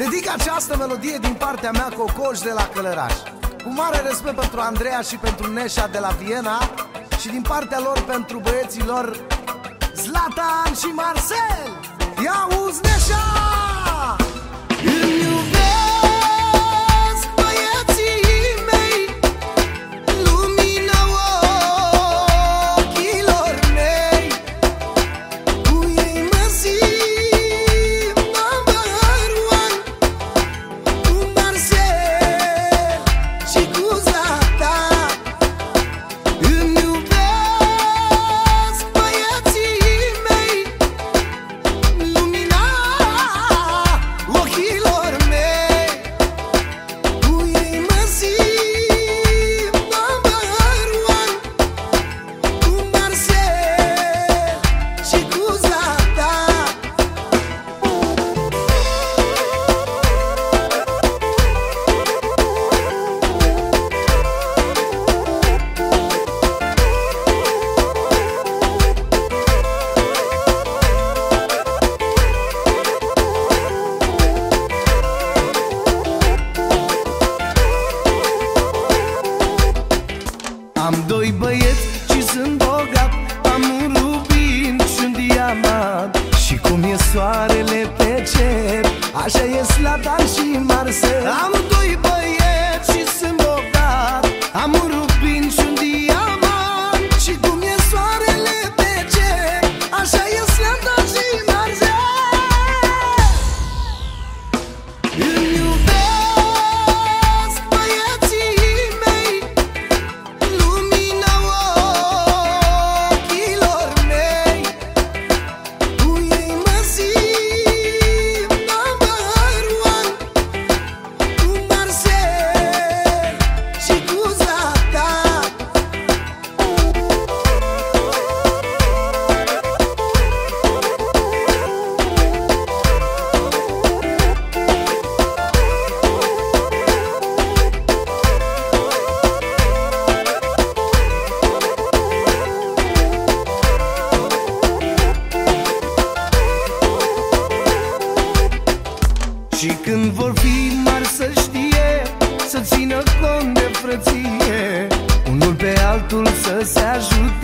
Dedic această melodie din partea mea Cocoș de la Călăraș Cu mare respect pentru Andreea și pentru Neșa de la Viena Și din partea lor pentru băieții lor Zlatan și Marcel Ia uzi Neșa! Sunt bogat Am un rubin și un diamant. Și cum e soarele pe cer Așa e Slatan și Marcel Am doi băieți și sunt bogat Am un rubin când vor fi mari să știe Să țină cont de frăție. Unul pe altul să se ajute